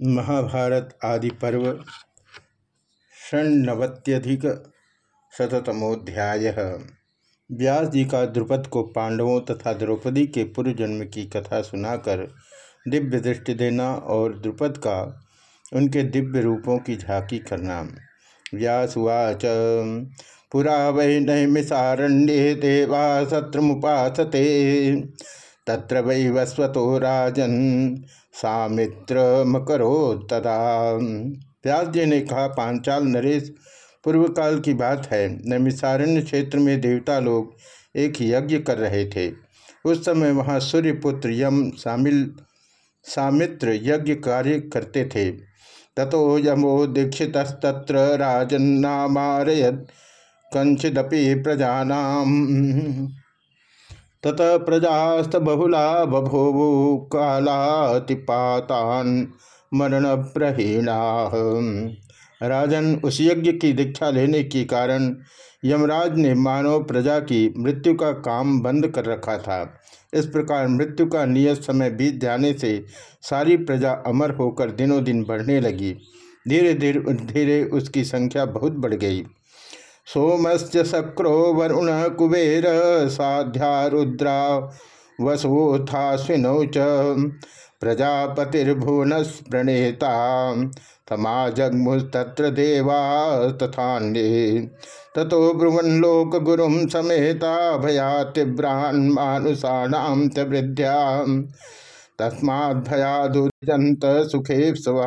महाभारत आदि पर्व षण्णवत्यधिक शतमोध्याय व्यास जी का द्रुपद को पांडवों तथा द्रौपदी के पूर्व जन्म की कथा सुनाकर दिव्य दृष्टि देना और द्रुपद का उनके दिव्य रूपों की झांकी करना। व्यासुवाच पुरा वै नैमिषारण्ये देवा शत्रु मुसते तत्र वै वस्वतो राजन सामित्र मकरो तदा व्यास जी ने कहा, पांचाल नरेश पूर्व काल की बात है। नमिसारण्य क्षेत्र में देवता लोग एक यज्ञ कर रहे थे। उस समय वहाँ सूर्यपुत्र यम शामिल सामित्र यज्ञ कार्य करते थे। ततो यमो दीक्षितस्तत्र राजन्नामारयत। कंचिदपि प्रजानाम ततः प्रजास्त बहुला बभोवु कालातिपातान मरण प्रहीणा राजन उस यज्ञ की दीक्षा लेने के कारण यमराज ने मानव प्रजा की मृत्यु का काम बंद कर रखा था। इस प्रकार मृत्यु का नियत समय बीत जाने से सारी प्रजा अमर होकर दिनों दिन बढ़ने लगी। धीरे धीरे धीरे उसकी संख्या बहुत बढ़ गई। सोमस्य शक्रो वरुण कुबेर साध्या रुद्रा वसोथाश्विनौ च देवा तथान्ये। ततो ब्रुवन्लोक गुरु समेता भया तीव्रान् मानुषाणां च वृद्ध्या तस्माद्भयादुजंत सुखे स्व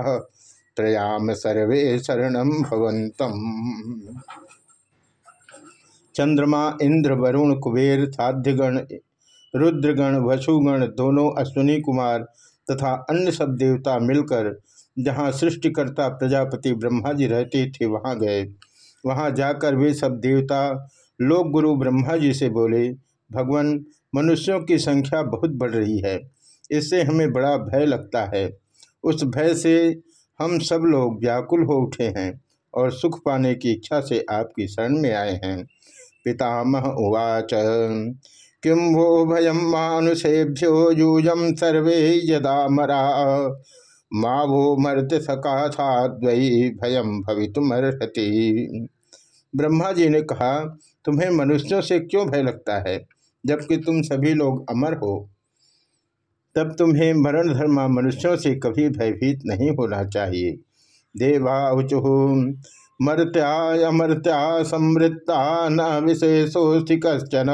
त्रयाम सर्वे शरण चंद्रमा, इंद्र, वरुण, कुबेर, साध्यगण, रुद्रगण, वसुगण, दोनों अश्विनी कुमार तथा अन्य सब देवता मिलकर जहाँ सृष्टिकर्ता प्रजापति ब्रह्मा जी रहते थे, वहाँ गए। वहाँ जाकर वे सब देवता लोक गुरु ब्रह्मा जी से बोले, भगवान, मनुष्यों की संख्या बहुत बढ़ रही है। इससे हमें बड़ा भय लगता है। उस भय से हम सब लोग व्याकुल हो उठे हैं और सुख पाने की इच्छा से आपकी शरण में आए हैं। पितामह उवाच। किं वो भयं मानुषेभ्यो यूयं सर्वे यदा मरा। मा वो मर्त सकाथाद्वयी भयम भवितुमर्हति। ब्रह्मा जी ने कहा, तुम्हें मनुष्यों से क्यों भय लगता है? जबकि तुम सभी लोग अमर हो, तब तुम्हें मरण धर्मा मनुष्यों से कभी भयभीत नहीं होना चाहिए। देवाचु मर्त्यामर्त्या समृत्ता न विशेषोस्ति कश्चन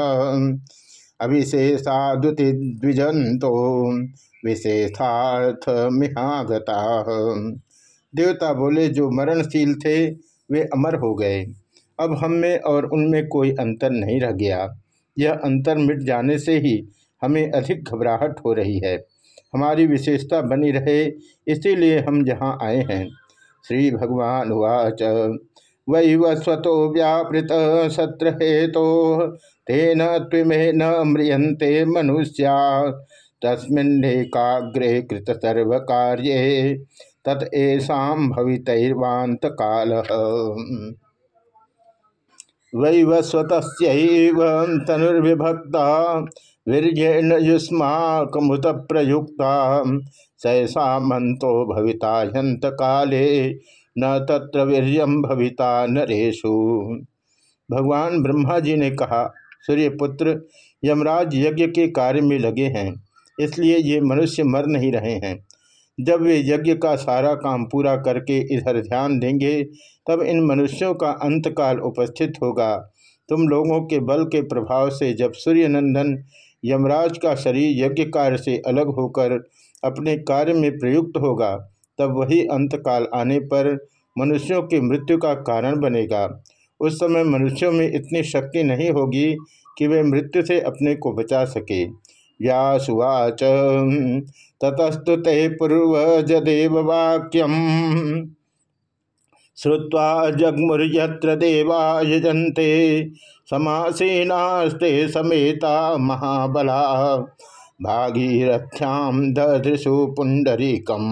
अविशेषादुति द्विजंतो विशेषार्थ मिहागता देवता बोले, जो मरणशील थे, वे अमर हो गए। अब हम में और उनमें कोई अंतर नहीं रह गया। यह अंतर मिट जाने से ही हमें अधिक घबराहट हो रही है। हमारी विशेषता बनी रहे, इसीलिए हम जहाँ आए हैं। श्री भगवान उवाच वैवस्वतो व्यापृत सत्र हेतो तेन त्विमे न म्रियंते मनुष्या। तस्मिन्नेकाग्रे कृत सर्व कार्ये तत्षा भवितैर्वांत काल वैवस्वत तनुर्विभक्ता वीर्येण युष्माकमुत प्रयुक्ता सहसा मंतो भविता हंत काले न तत्र वीर्यम भविता नरेशु भगवान ब्रह्मा जी ने कहा, सूर्यपुत्र, यमराज यज्ञ के कार्य में लगे हैं, इसलिए ये मनुष्य मर नहीं रहे हैं। जब वे यज्ञ का सारा काम पूरा करके इधर ध्यान देंगे, तब इन मनुष्यों का अंतकाल उपस्थित होगा। तुम लोगों के बल के प्रभाव से जब सूर्यनंदन यमराज का शरीर यज्ञ कार्य से अलग होकर अपने कार्य में प्रयुक्त होगा, तब वही अंतकाल आने पर मनुष्यों की मृत्यु का कारण बनेगा। उस समय मनुष्यों में इतनी शक्ति नहीं होगी कि वे मृत्यु से अपने को बचा सके। व्यासुवाच ततस्तु ते पूर्वजदेव वाक्यम श्रुवा जगमुर्यत्र देवा यजंते समासीनास्ते समेता महाबला। भागीरथ्याम दधृषु पुंडरीकम।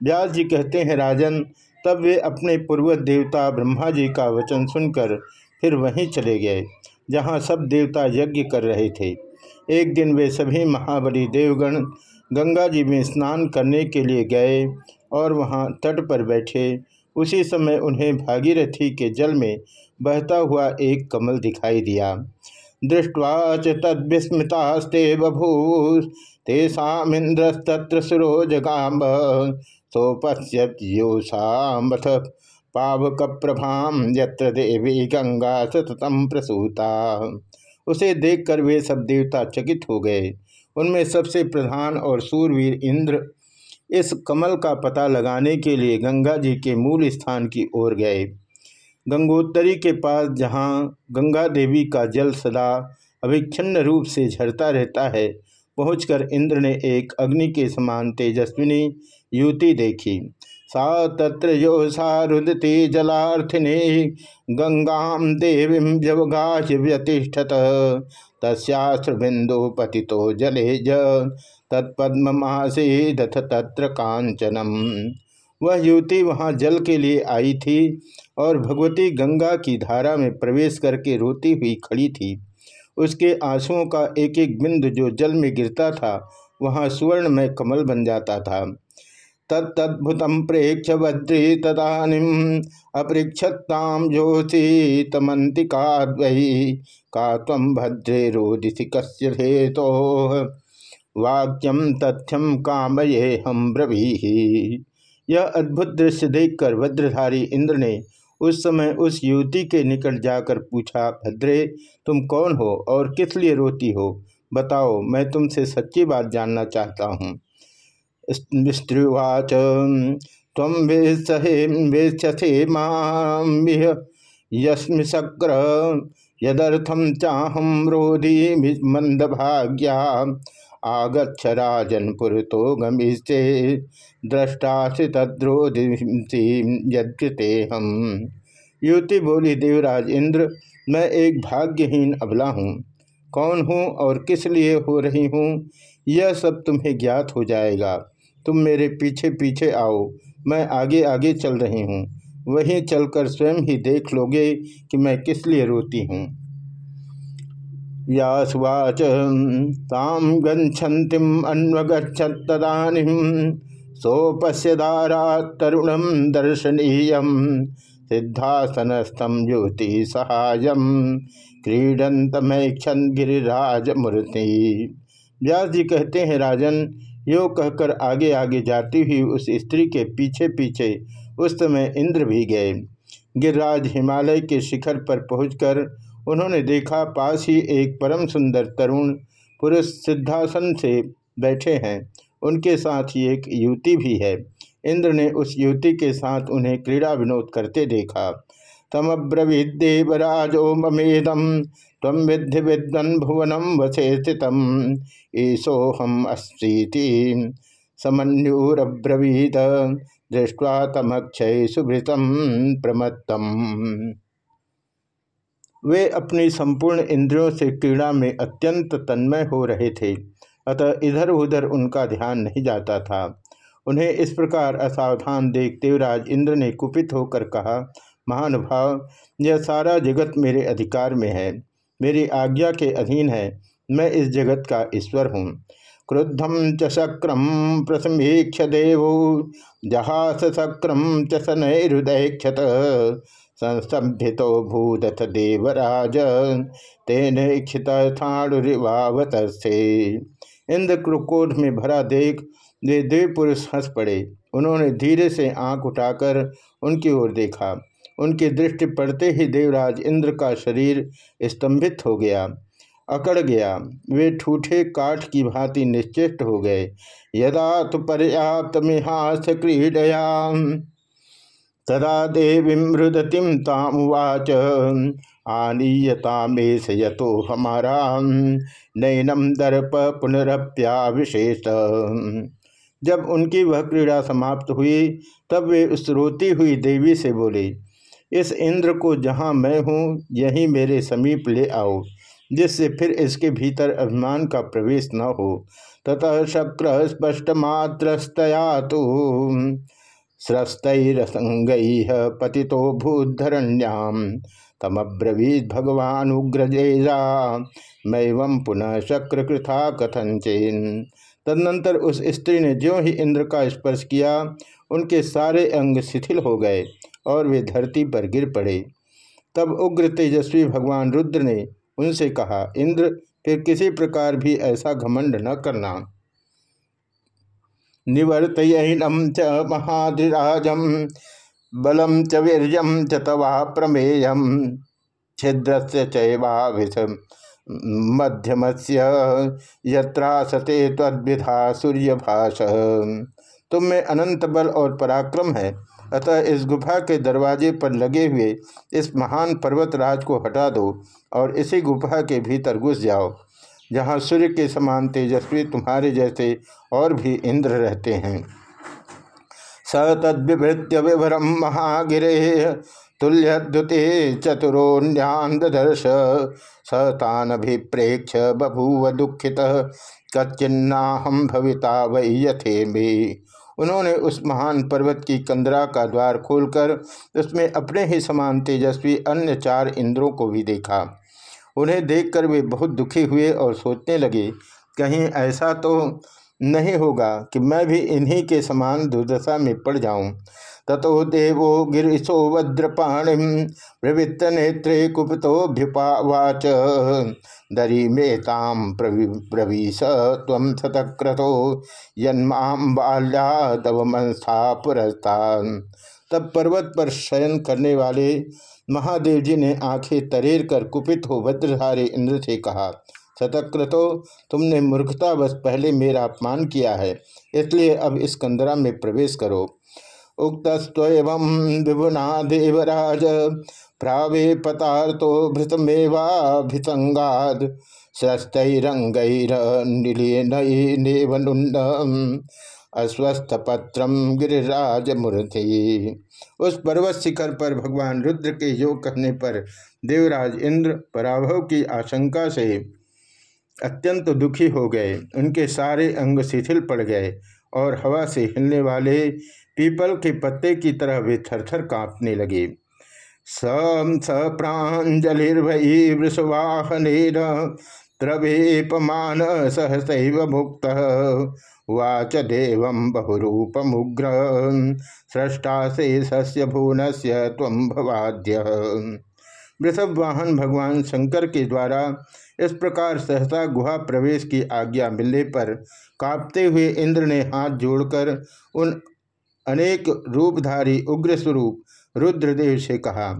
व्यास जी कहते हैं, राजन, तब वे अपने पूर्व देवता ब्रह्मा जी का वचन सुनकर फिर वहीं चले गए, जहाँ सब देवता यज्ञ कर रहे थे। एक दिन वे सभी महाबली देवगण गंगा जी में स्नान करने के लिए गए और वहाँ तट पर बैठे। उसी समय उन्हें भागीरथी के जल में बहता हुआ एक कमल दिखाई दिया। दृष्टवा च तद्विस्मतास्ते बभू तेषामिंद्रस्तत्र सुरो जगाम्ब सोपश्योषामथ पावक प्रभाम यत्र देवी गंगा सततम प्रसूता। उसे देखकर वे सब देवता चकित हो गए। उनमें सबसे प्रधान और सूरवीर इंद्र इस कमल का पता लगाने के लिए गंगा जी के मूल स्थान की ओर गए। गंगोत्तरी के पास जहाँ गंगा देवी का जल सदा अविच्छिन्न रूप से झरता रहता है, पहुंचकर इंद्र ने एक अग्नि के समान तेजस्विनी युति देखी। सा तत्र यो सारुदती जलार्थिनी गंगा देवी जवगाश व्यतिष्ठत तस्याश्रबिंदु पति जले ज तत्पद्मासीदथ तत्र कांचनम वह युवती वहाँ जल के लिए आई थी और भगवती गंगा की धारा में प्रवेश करके रोती हुई खड़ी थी। उसके आंसुओं का एक एक बिंदु जो जल में गिरता था, वहाँ स्वर्ण में कमल बन जाता था। तत्भुत प्रेक्ष वज्री तदानीम अपृक्षताम ज्योति तमंतिकाद्वयी का तम भद्रे रोदिसी कस्य तो वाक्यम तथ्यम कामये हम ब्रवी। यह अद्भुत दृश्य देखकर वज्रधारी इंद्र ने उस समय उस युवती के निकट जाकर पूछा, भद्रे, तुम कौन हो और किस लिए रोती हो? बताओ, मैं तुमसे सच्ची बात जानना चाहता हूँ। स्त्रीवाच तम वेक्षसे यस्मि शक्र यदर्थम चाहम रोधी मंदभाग्या। आगछ राजनपुर तो गमीसे दृष्टासी तद्रोधी यद्यते हम युवती बोली, देवराज इंद्र, मैं एक भाग्यहीन अबला हूँ। कौन हूँ और किस लिए हो रही हूँ? यह सब तुम्हें ज्ञात हो जाएगा। तुम मेरे पीछे पीछे आओ। मैं आगे आगे चल रही हूँ। वहीं चलकर स्वयं ही देख लोगे कि मैं किस लिए रोती हूँ। व्यासवाच ताम गच्छन्तिम अन्वगछतदानीम सोपस्यदारा तरुणम दर्शनीय सिद्धासनस्थम युवती सहाय क्रीडंतमैक्षन गिरिराज मूर्ति व्यास जी कहते हैं, राजन, यो कहकर आगे आगे जाती हुई उस स्त्री के पीछे पीछे उस समय इंद्र भी गए। गिरिराज हिमालय के शिखर पर पहुंचकर उन्होंने देखा पास ही एक परम सुंदर तरुण पुरुष सिद्धासन से बैठे हैं। उनके साथ ही एक युवती भी है। इंद्र ने उस युवती के साथ उन्हें क्रीड़ा विनोद करते देखा। तमब्रवीदेवराजो ममेदम तम विद्धि विद्वन भुवनम वसे स्थित ईशोहम अस्ती समन्यूरब्रवीद, दृष्टवा तमक्षय सुभृतम प्रमत्तम। वे अपनी संपूर्ण इंद्रियों से क्रीड़ा में अत्यंत तन्मय हो रहे थे। अतः इधर उधर उनका ध्यान नहीं जाता था। उन्हें इस प्रकार असावधान देख देवराज इंद्र ने कुपित होकर कहा महानुभाव यह सारा जगत मेरे अधिकार में है। मेरी आज्ञा के अधीन है। मैं इस जगत का ईश्वर हूँ। क्रुद्धम च शक्रम प्रसमीक्ष देव। जहास शक्रम च क्षत संस्तभितो भूदथ देवराज तेन इक्षित से इंद्र क्रोध में भरा देख, वे देव पुरुष हंस पड़े। उन्होंने धीरे से आँख उठाकर उनकी ओर देखा। उनकी दृष्टि पड़ते ही देवराज इंद्र का शरीर स्तंभित हो गया, अकड़ गया। वे ठूठे काठ की भांति निश्चेष्ट हो गए। यदा तो पर्याप्त मिहास क्रीडया तदा देवी मृदतिम तामुवाच आनीयतामेश यतो हमारा नैनम दर्प पुनरप्याविशेष। जब उनकी वह क्रीड़ा समाप्त हुई, तब वे उस रोती हुई देवी से बोले, इस इंद्र को जहाँ मैं हूँ, यहीं मेरे समीप ले आओ, जिससे फिर इसके भीतर अभिमान का प्रवेश न हो। ततः शक्र स्पष्ट मात्रस्तया तो। स्रस्तरसंग पति भूधरण्याम तमब्रवीद भगवानुग्रजेजा। मैव पुनः शक्रकृथा कथंचेन तदनंतर उस स्त्री ने ज्यों ही इंद्र का स्पर्श किया, उनके सारे अंग शिथिल हो गए और वे धरती पर गिर पड़े। तब उग्र तेजस्वी भगवान रुद्र ने उनसे कहा, इंद्र, फिर किसी प्रकार भी ऐसा घमंड न करना। निवर्तयनम च महाधिराजम बलम च वीर्यम च तवा प्रमेयम छिद्र से मध्यम से यत्रासते तद्विधा सूर्यभाष तुम में अनंत बल और पराक्रम है। अतः इस गुफा के दरवाजे पर लगे हुए इस महान पर्वतराज को हटा दो और इसी गुफा के भीतर घुस जाओ। जहाँ सूर्य के समान तेजस्वी तुम्हारे जैसे और भी इंद्र रहते हैं। स तद्विभृत्य विभरम महागिरे तुल्यद्युते चतुरोन्यान दर्श स तानभिप्रेक्ष बभूव दुखित कच्चिन्नाहम भविता वै यथे उन्होंने उस महान पर्वत की कंदरा का द्वार खोलकर उसमें अपने ही समान तेजस्वी अन्य चार इंद्रों को भी देखा। उन्हें देखकर वे बहुत दुखी हुए और सोचने लगे, कहीं ऐसा तो नहीं होगा कि मैं भी इन्हीं के समान दुर्दशा में पड़ जाऊँ। ततो देवो गिरीशो वज्रपाणि प्रवृत्त नेत्रे कुपितोभ्युपावाच दरी मेताम प्रवीश तम शतक्रतो यन्माम बाल्यादवमंस्था पुरस्ता तब पर्वत पर शयन करने वाले महादेव जी ने आँखें तरेर कर कुपित हो वज्रधारे इंद्र से कहा, शतक्रतो, तुमने मूर्खतावश पहले मेरा अपमान किया है, इसलिए अब इस कंदरा में प्रवेश करो। उक्तस्व विभुना देवराज प्रावे पतार्थो भृतमेवाभिसंगाद स्रस्तरंगैरनिलेनैनेवनुन्द अस्वस्थ पत्रम गिरिराज मूर्ति उस पर्वत शिखर पर भगवान रुद्र के योग कहने पर देवराज इंद्र पराभव की आशंका से अत्यंत दुखी हो गए। उनके सारे अंग शिथिल पड़ गए और हवा से हिलने वाले पीपल के पत्ते की तरह वे थरथर कांपने लगे। सम स प्राजलिर्भयी वृषवाहन त्रवेपमान सहसैव मुक्त वाच देव बहुरूपमुग्र। सृष्टा से सस्य भुवन से तम भवाद्य। वृषभ वाहन भगवान शंकर के द्वारा इस प्रकार सहसा गुहा प्रवेश की आज्ञा मिलने पर कांपते हुए इंद्र ने हाथ जोड़कर उन अनेक रूपधारी उग्र स्वरूप रुद्रदेव से कहा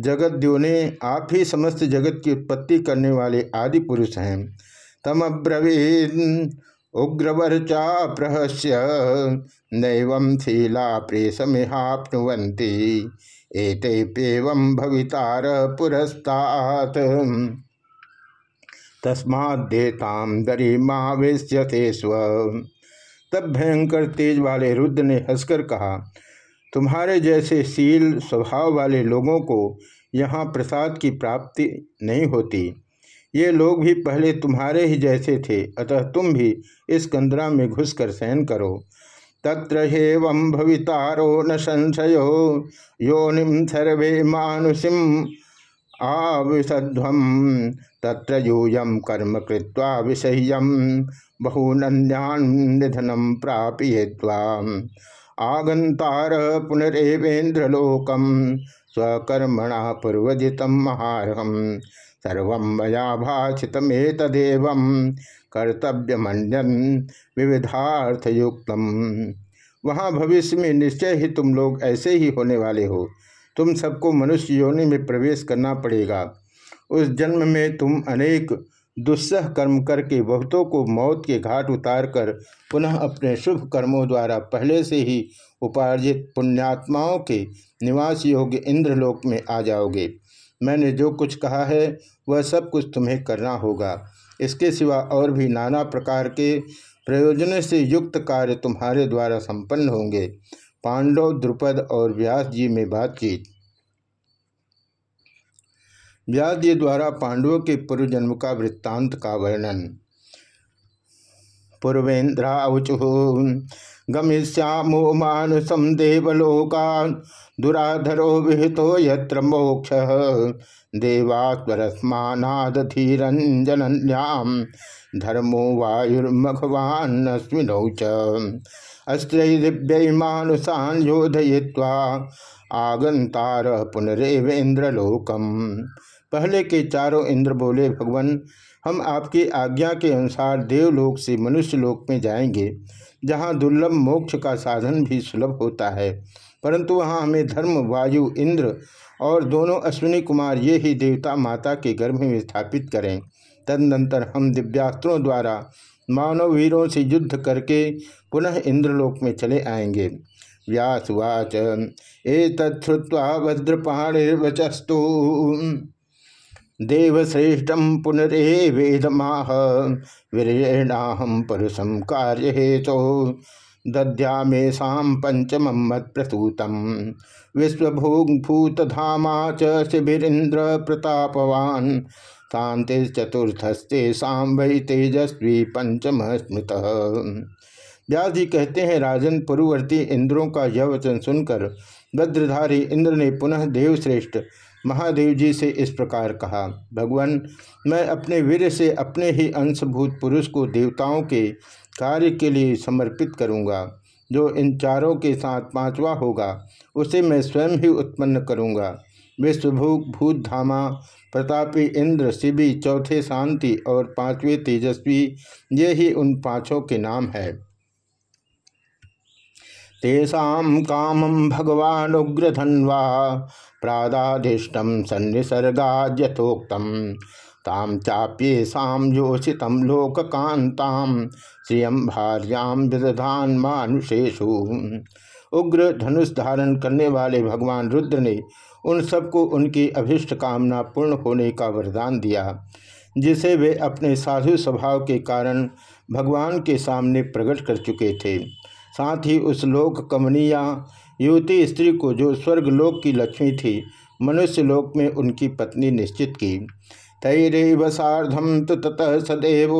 जगद्यो ने आप ही समस्त जगत की उत्पत्ति करने वाले आदि पुरुष हैं। तम ब्रवीन उग्रवर्चा प्रहस्य नैवं शीला प्रेसमिहाप्नुवन्ति एतेप्येवं भवितार पुरस्तात्। तस्मादेताम दरी मावेश्यते स्व। तब भयंकर तेज वाले रुद्र ने हंसकर कहा तुम्हारे जैसे शील स्वभाव वाले लोगों को यहाँ प्रसाद की प्राप्ति नहीं होती। ये लोग भी पहले तुम्हारे ही जैसे थे, अतः तुम भी इस कंदरा में घुसकर सहन करो। तत्र हेवं भवितारो न संशयो योनिम सर्वे मानुषिम आविशध्वम तत्र यूयम कर्म कृत्वा विषय्यम बहुनन्यान निधनम प्राप्येत्वा आगंतार पुनरेवेन्द्रलोकम स्वकर्मणा पूर्वजित महारहम सर्व मया भाषितमेतदेव कर्तव्यमंडन विविधार्थयुक्त। वहाँ भविष्य में निश्चय ही तुम लोग ऐसे ही होने वाले हो। तुम सबको मनुष्य योनि में प्रवेश करना पड़ेगा। उस जन्म में तुम अनेक दुस्सह कर्म करके बहुतों को मौत के घाट उतार कर पुनः अपने शुभ कर्मों द्वारा पहले से ही उपार्जित पुण्यात्माओं के निवास योग्य इंद्रलोक में आ जाओगे। मैंने जो कुछ कहा है, वह सब कुछ तुम्हें करना होगा। इसके सिवा और भी नाना प्रकार के प्रयोजन से युक्त कार्य तुम्हारे द्वारा संपन्न होंगे। पांडव, द्रुपद और व्यास जी में बातचीत। व्यास द्वारा पांडवों के पूर्व जन्म का वृत्तांत का वर्णन। पूर्वेन्द्रावचु गमिष्यामो मानुषम देवलोका, दुराधरो विहितो यत्र मोक्ष। देवास्वरस्मानादधीरंजनन्याम धर्मो वायुर्मघवान्नस्मिनौ च। अस्त्रैर्दिव्यैमानुषान् योधयित्वा आगंतार पुनरेवेन्द्रलोकम। पहले के चारों इंद्र बोले, भगवान, हम आपकी आज्ञा के अनुसार देवलोक से मनुष्य लोक में जाएँगे, जहाँ दुर्लभ मोक्ष का साधन भी सुलभ होता है। परंतु वहाँ हमें धर्म, वायु, इंद्र और दोनों अश्विनी कुमार ये ही देवता माता के गर्भ में स्थापित करें। तदनंतर हम दिव्यास्त्रों द्वारा मानव वीरों से युद्ध करके पुनः इंद्रलोक में चले आएँगे। व्यासुवाच ए तत्वा वज्रपाणिर्वचस्तु। देवश्रेष्ठम पुनरे वेदमाह। वीरेणाहम परुषम कार्य हेतु दद्यामेशा पंचम मत प्रसूतम विश्वभूभूतधामा च शिविरीन्द्र प्रतापवान। शांति चतुर्थस्ते साम वही तेजस्वी पंचम स्मृत व्यास जी कहते हैं, राजन पूर्ववर्ती इंद्रों का यह वचन सुनकर, भद्रधारी इंद्र ने पुनः देवश्रेष्ठ महादेव जी से इस प्रकार कहा, भगवान, मैं अपने वीर से अपने ही अंशभूत पुरुष को देवताओं के कार्य के लिए समर्पित करूँगा, जो इन चारों के साथ पांचवा होगा, उसे मैं स्वयं ही उत्पन्न करूँगा। भूत धामा प्रतापी इंद्र शिवी चौथे शांति और पाँचवें तेजस्वी, ये ही उन पाँचों के नाम है। तेषा कामम भगवान उग्रधन्वा प्रादाधिष्टम सन्निसर्गाद्यथोक्तम ताम चाप्येषाम योषित लोककांताम श्रियम भार्याम विदधान मानुषेशु उग्र धनुष धारण करने वाले भगवान रुद्र ने उन सबको उनकी अभिष्ट कामना पूर्ण होने का वरदान दिया, जिसे वे अपने साधु स्वभाव के कारण भगवान के सामने प्रकट कर चुके थे। साथ ही उस लोक कमनीया, युवती स्त्री को जो स्वर्गलोक की लक्ष्मी थी, मनुष्य लोक में उनकी पत्नी निश्चित की। तैरव साधम तो ततः सदैव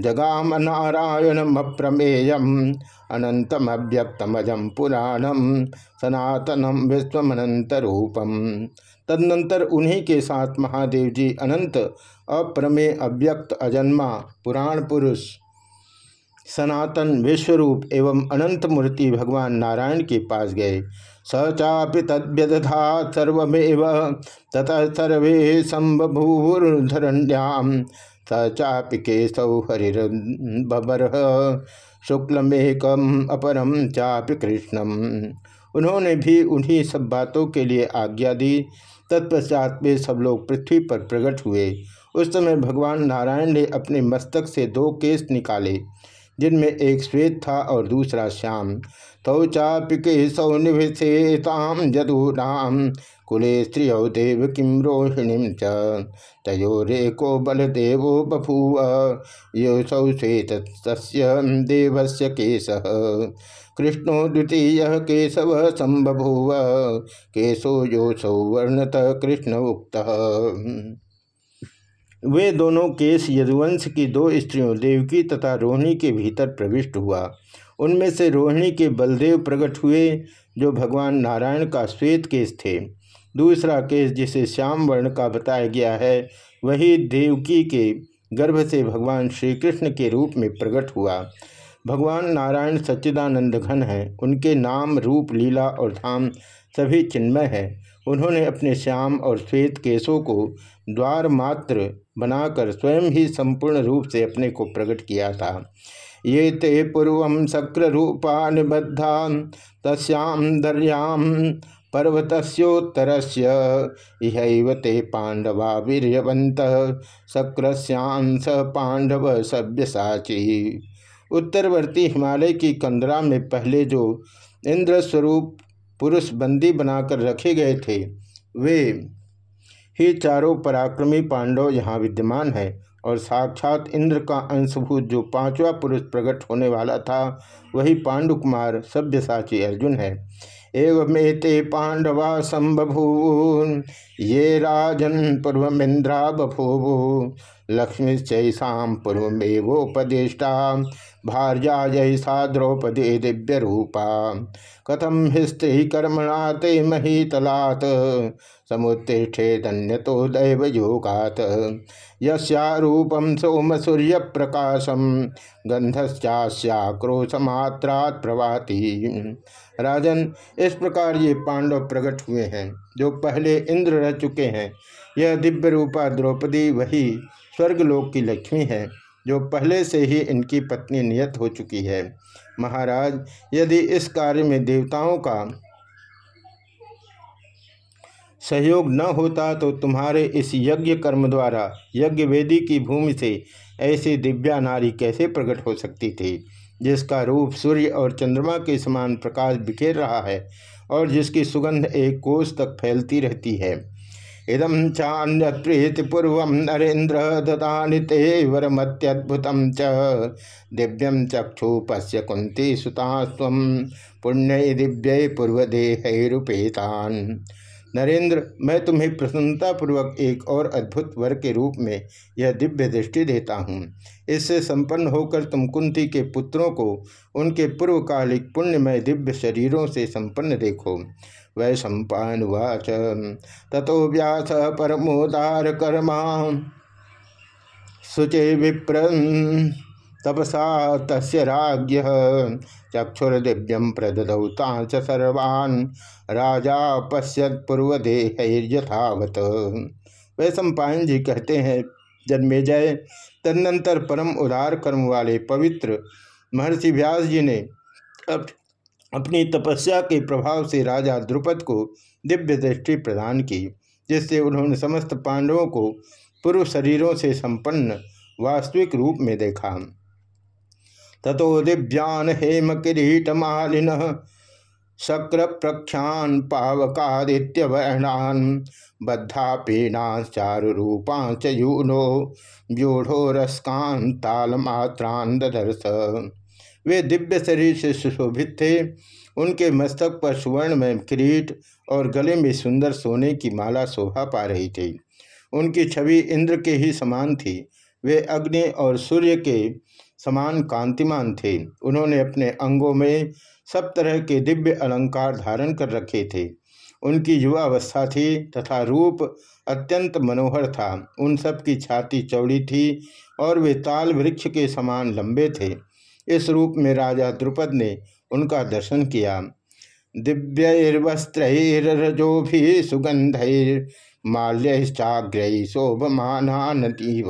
जगाम नारायणम अप्रमेयम अनंतम अव्यक्तमजम पुराणम सनातनम विश्वमनंत रूपम तदनंतर उन्हीं के साथ महादेव जी अनंत अप्रमेय अव्यक्त अजन्मा पुराण पुरुष सनातन विश्वरूप एवं अनंत मूर्ति भगवान नारायण के पास गए। स चापि तद्यदधा सर्वमेव, ततः सर्वे संबभूवुर्धरण्याम। स चापि केशौ हरिर्बर शुक्लमेकम अपरम चापि कृष्णम। उन्होंने भी उन्हीं सब बातों के लिए आज्ञा दी। तत्पश्चात वे सब लोग पृथ्वी पर प्रकट हुए। उस समय भगवान नारायण ने अपने मस्तक से दो केस निकाले। जिनमें एक श्वेत था और दूसरा श्याम। तौ चापिके सौनिभिषेताम जदूनाम कुले स्त्रिय देव किम रोहिणी च। तयोरेको बलदेवो बभूव। यो सौ श्वेत देवस्य केश। कृष्णो द्वितीय केशव संबभूव केशो यो सौ वर्णत कृष्ण उक्त। वे दोनों केस यदुवंश की दो स्त्रियों, देवकी तथा रोहिणी के भीतर प्रविष्ट हुआ। उनमें से रोहिणी के बलदेव प्रकट हुए, जो भगवान नारायण का श्वेत केस थे। दूसरा केस जिसे श्याम वर्ण का बताया गया है, वही देवकी के गर्भ से भगवान श्री कृष्ण के रूप में प्रकट हुआ। भगवान नारायण सच्चिदानंद घन हैं। उनके नाम रूप, लीला और धाम सभी चिन्मय है। उन्होंने अपने श्याम और श्वेत केशों को द्वार मात्र बनाकर स्वयं ही संपूर्ण रूप से अपने को प्रकट किया था। ये ते पूर्व शक्र रूपा निबद्धा तस्याम दर्याम पर्वतोत्तर ते पांडवा वीरवंत शक्रस्यांश पांडव सभ्यसाची उत्तरवर्ती हिमालय की कंदरा में पहले जो इंद्र स्वरूप पुरुष बंदी बनाकर रखे गए थे, वे ही चारों पराक्रमी पांडव यहाँ विद्यमान है और साक्षात इंद्र का अंशभूत जो पांचवा पुरुष प्रकट होने वाला था, वही पांडुकुमार सभ्यसाची अर्जुन है। एवमेते पांडवा संबभू ये राजन पूर्वमिंद्रा बभूवु लक्ष्मीश्चा पूर्वमेवोपदिष्टा। भार्या जैसा द्रौपदी दिव्य रूपा कथम हि स्त्री कर्मणा ते महीतलात्। समुत्तिष्ठेदन्यतो दैव योगात यूपम सोम सूर्य प्रकाशम गंधश्चाक्रोशमात्रात् प्रवाति। राजन, इस प्रकार ये पांडव प्रकट हुए हैं, जो पहले इंद्र रह चुके हैं। यह दिव्य रूपा द्रौपदी वही स्वर्गलोक की लक्ष्मी है, जो पहले से ही इनकी पत्नी नियत हो चुकी है। महाराज, यदि इस कार्य में देवताओं का सहयोग न होता तो तुम्हारे इस यज्ञ कर्म द्वारा यज्ञ वेदी की भूमि से ऐसी दिव्या नारी कैसे प्रकट हो सकती थी, जिसका रूप सूर्य और चंद्रमा के समान प्रकाश बिखेर रहा है और जिसकी सुगंध एक कोष तक फैलती रहती है? इदम चान्यप्रीति पूर्व नरेन्द्र ददानि ते वरमत्यद्भुत च। दिव्यम चक्षु पश्य कुंती सुता पुण्य दिव्य पूर्वदेहरूपेतान। नरेंद्र मैं तुम्हें प्रसन्नतापूर्वक एक और अद्भुत वर के रूप में यह दिव्य दृष्टि देता हूँ। इससे संपन्न होकर तुम कुंती के पुत्रों को उनके पूर्वकालिक पुण्यमय दिव्य शरीरों से संपन्न देखो। वै सम्पावाच तथो व्यास परमोदार कर्मा शुचे विप्र, तपसा तस् राज्य चक्षुर्दिव्यम प्रददौता सर्वान्। राजा पश्यत पूर्वदेहैर्यथावत वैश्व पायन जी कहते हैं, जन्मे जय। तदनंतर परम उदार कर्म वाले पवित्र महर्षि व्यास जी ने अपनी तपस्या के प्रभाव से राजा द्रुपद को दिव्य दृष्टि प्रदान की, जिससे उन्होंने समस्त पांडवों को पूर्व शरीरों से संपन्न वास्तविक रूप में देखा। ततो दिव्यान हेम किरीट मालिन शक्र प्रख्यान पावकादित्य वर्णान बद्धा पीणाचारूपांच यूनो, व्यूढ़ो रसकान तालमात्रान ददर्श। वे दिव्य शरीर से सुशोभित थे। उनके मस्तक पर सुवर्ण में किरीट और गले में सुंदर सोने की माला शोभा पा रही थी। उनकी छवि इंद्र के ही समान थी। वे अग्नि और सूर्य के समान कांतिमान थे। उन्होंने अपने अंगों में सब तरह के दिव्य अलंकार धारण कर रखे थे। उनकी युवावस्था थी तथा रूप अत्यंत मनोहर था। उन सब की छाती चौड़ी थी और वे ताल वृक्ष के समान लंबे थे। इस रूप में राजा द्रुपद ने उनका दर्शन किया। दिव्यर्वस्त्रो भी सुगंधैर्माल्यश्चाग्रय शोभमानानतीव।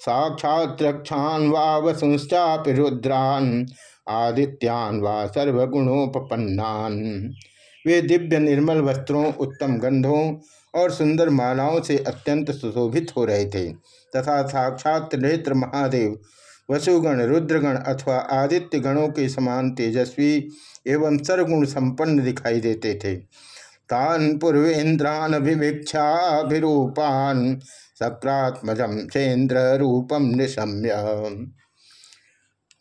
साक्षात रक्षान वा वसुश्चापि रुद्रान, आदित्यान वा सर्वगुणोपन्नान वे दिव्य निर्मल वस्त्रों, उत्तम गंधों और सुंदर मालाओं से अत्यंत सुशोभित हो रहे थे तथा साक्षात नेत्र महादेव वसुगण, रुद्रगण अथवा आदित्य गणों के समान तेजस्वी एवं सर्वगुण संपन्न दिखाई देते थे। तान पूर्वेन्द्रान अभिवीक्षाभिरूपान शक्रात्मजम चेन्द्र रूपम निशम्य।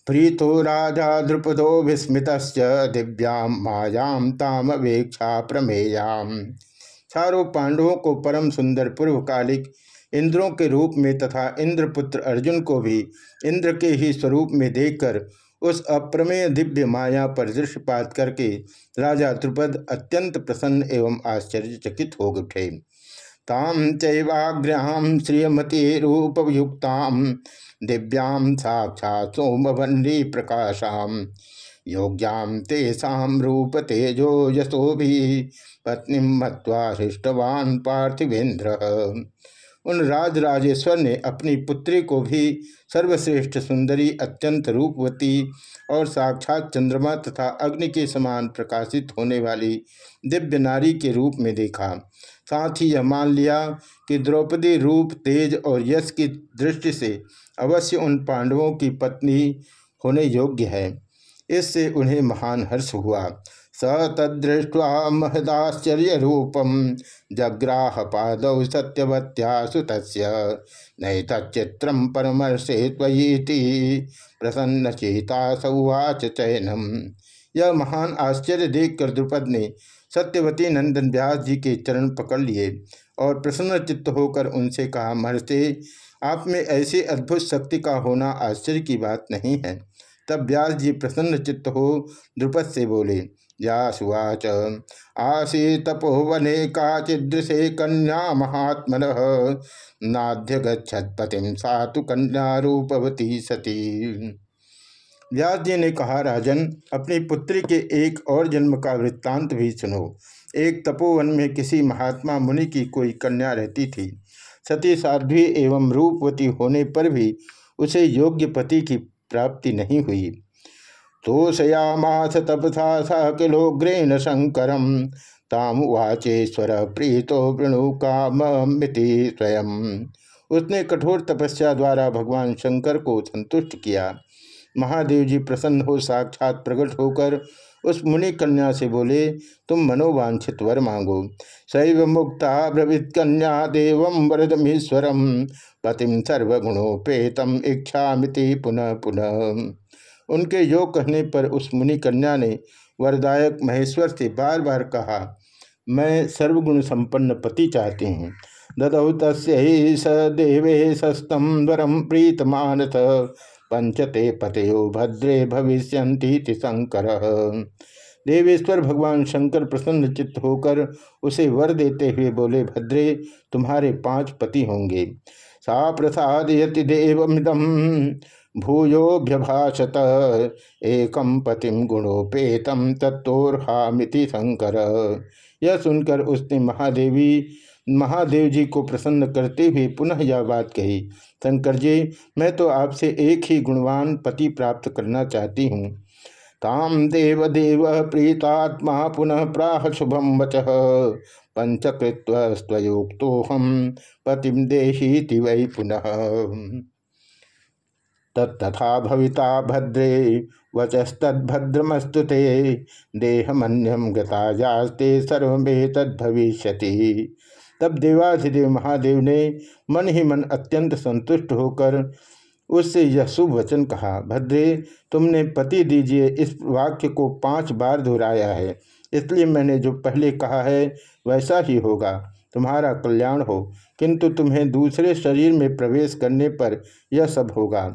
प्रीतो राजा द्रुपदो विस्मृत मायाम ताम वेक्षा प्रमेयाम चारों पांडवों को परम सुंदर पूर्वकालिक इंद्रों के रूप में तथा इंद्रपुत्र अर्जुन को भी इंद्र के ही स्वरूप में देखकर उस अप्रमेय दिव्य माया पर दृष्टिपात करके राजा द्रुपद अत्यंत प्रसन्न एवं आश्चर्यचकित हो उठे। ताम चैवाग्रहां श्रीयमती रूपयुक्तां दिव्यां साक्षात् सोमवन्नी प्रकाशां योग्यां तेषां रूप तेजो यशो भी पत्नी मत्वा हृष्टवान पार्थिवेंद्र उन राज राजेश्वर ने अपनी पुत्री को भी सर्वश्रेष्ठ सुंदरी, अत्यंत रूपवती और साक्षात चंद्रमा तथा अग्नि के समान प्रकाशित होने वाली दिव्य नारी के रूप में देखा। साथ ही यह मान लिया कि द्रौपदी रूप, तेज और यश की दृष्टि से अवश्य उन पांडवों की पत्नी होने योग्य है। इससे उन्हें महान हर्ष हुआ। स तदृष्ट्वा महदाश्चर्य रूपम जग्राह पाद सत्यवत्या सुत नहीं परमर्शे तयीति प्रसन्न चेता सौवाच चयनम। यह महान आश्चर्य देखकर द्रुपद ने सत्यवती नंदन व्यास जी के चरण पकड़ लिए और प्रसन्न चित्त होकर उनसे कहा, महर्षि, आप में ऐसी अद्भुत शक्ति का होना आश्चर्य की बात नहीं है। तब व्यास जी प्रसन्न चित्त हो द्रुपद से बोले व्यासुवाच आसी तपोवने काचिदृशे कन्या महात्मन। नाध्य गतिम सा तो कन्या रूपवती सती। व्यास जी ने कहा, राजन, अपनी पुत्री के एक और जन्म का वृत्तांत भी सुनो। एक तपोवन में किसी महात्मा मुनि की कोई कन्या रहती थी। सती साध्वी एवं रूपवती होने पर भी उसे योग्य पति की प्राप्ति नहीं हुई। तोषयामास तपसा स किलोग्रेन शंकरम। तामुवाचेश्वर प्रीतो वृणु कामिति स्वयं उसने कठोर तपस्या द्वारा भगवान शंकर को संतुष्ट किया। महादेव जी प्रसन्न हो साक्षात प्रकट होकर उस मुनि कन्या से बोले, तुम मनोवांछित वर मांगो। शैव मुक्ता ब्रवित कन्या देव वरदमीश्वरम पतिम सर्वगुणोपेतम इच्छा मिति पुनः पुनः। उनके योग कहने पर उस मुनि कन्या ने वरदायक महेश्वर से बार बार कहा, मैं सर्वगुण संपन्न पति चाहती हूँ। ददौ तस् स देवे सस्तम वरम प्रीतमानथ। पंचते पतयो भद्रे भविष्य शंकर देवेश्वर भगवान शंकर प्रसन्न चित्त होकर उसे वर देते हुए बोले, भद्रे, तुम्हारे पाँच पति होंगे। सा प्रसाद यति देवमिदम। भूयोभ्यभाषत एकम पतिम गुणोपेतम तत्तोर्हामिति शंकर यह सुनकर उसने महादेवी महादेव जी को प्रसन्न करते हुए पुनः यह बात कही, शंकर जी, मैं तो आपसे एक ही गुणवान पति प्राप्त करना चाहती हूँ। ताम देव देव प्रीतात्मा पुनः प्राह शुभम वच। पंचकृत्वस्तोक्तोहम पतिम देही वै पुनः। तत्था भविता भद्रे वचस्तभद्रमस्तु ते। देहमन्यम गतायास्ते सर्वे तद्भविष्यति। तब देवाधिदेव महादेव ने मन ही मन अत्यंत संतुष्ट होकर उससे यह शुभ वचन कहा, भद्रे, तुमने पति दीजिए इस वाक्य को पाँच बार दोहराया है। इसलिए मैंने जो पहले कहा है, वैसा ही होगा। तुम्हारा कल्याण हो, किंतु तुम्हें दूसरे शरीर में प्रवेश करने पर यह सब होगा।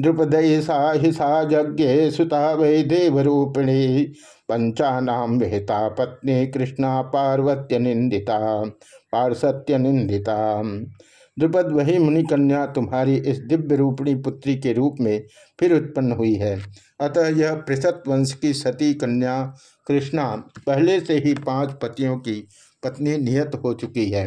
द्रुपदय सा हिसा यज्ञ सुता वै देवरूपिणी पंचानाम विहिता पत्नी कृष्णा पार्वत्य निंदिता पार्सत्य निंदिता द्रुपद वही मुनिकन्या तुम्हारी इस दिव्य रूपणी पुत्री के रूप में फिर उत्पन्न हुई है। अतः यह पृथत वंश की सती कन्या कृष्णा पहले से ही पाँच पतियों की पत्नी नियत हो चुकी है।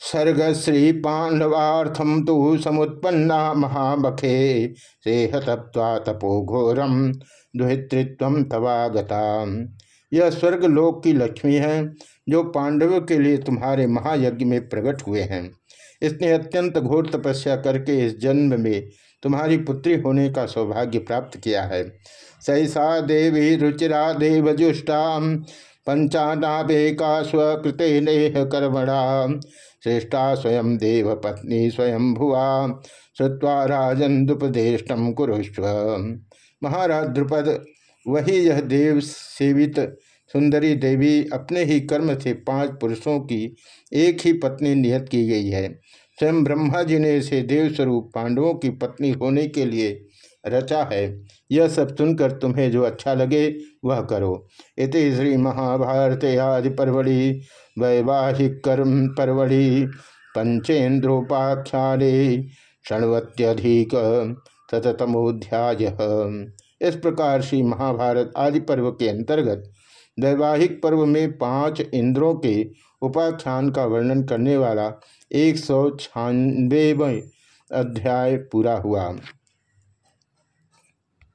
सर्ग श्री तो समुत्पन्ना महाबखे से हतप्वा तपो घोरम दुहितृत्व तवागता। यह स्वर्ग लोक की लक्ष्मी है, जो पांडवों के लिए तुम्हारे महायज्ञ में प्रकट हुए हैं। इसने अत्यंत घोर तपस्या करके इस जन्म में तुम्हारी पुत्री होने का सौभाग्य प्राप्त किया है। सहसा देवी रुचिरा देवजुष्टा पंचानाभेका स्वकृत नेह कर्मणा श्रेष्ठा स्वयं देव पत्नी स्वयं भुआ श्रुवा राजन दुपदेष्टम कुरुष्व। महाराज द्रुपद, वही यह देव सेवित सुंदरी देवी अपने ही कर्म से पाँच पुरुषों की एक ही पत्नी नियत की गई है। स्वयं ब्रह्मा जी ने इसे देवस्वरूप पांडवों की पत्नी होने के लिए रचा है। यह सब सुनकर तुम्हें जो अच्छा लगे, वह करो। इति श्री महाभारत आदि परवड़ी वैवाहिक कर्म परवड़ी पंचेन्द्रोपाख्या षणवत्यधिक शतमोध्याय इस प्रकार श्री महाभारत आदि पर्व के अंतर्गत वैवाहिक पर्व में पाँच इंद्रों के उपाख्यान का वर्णन करने वाला एक सौ अध्याय पूरा हुआ।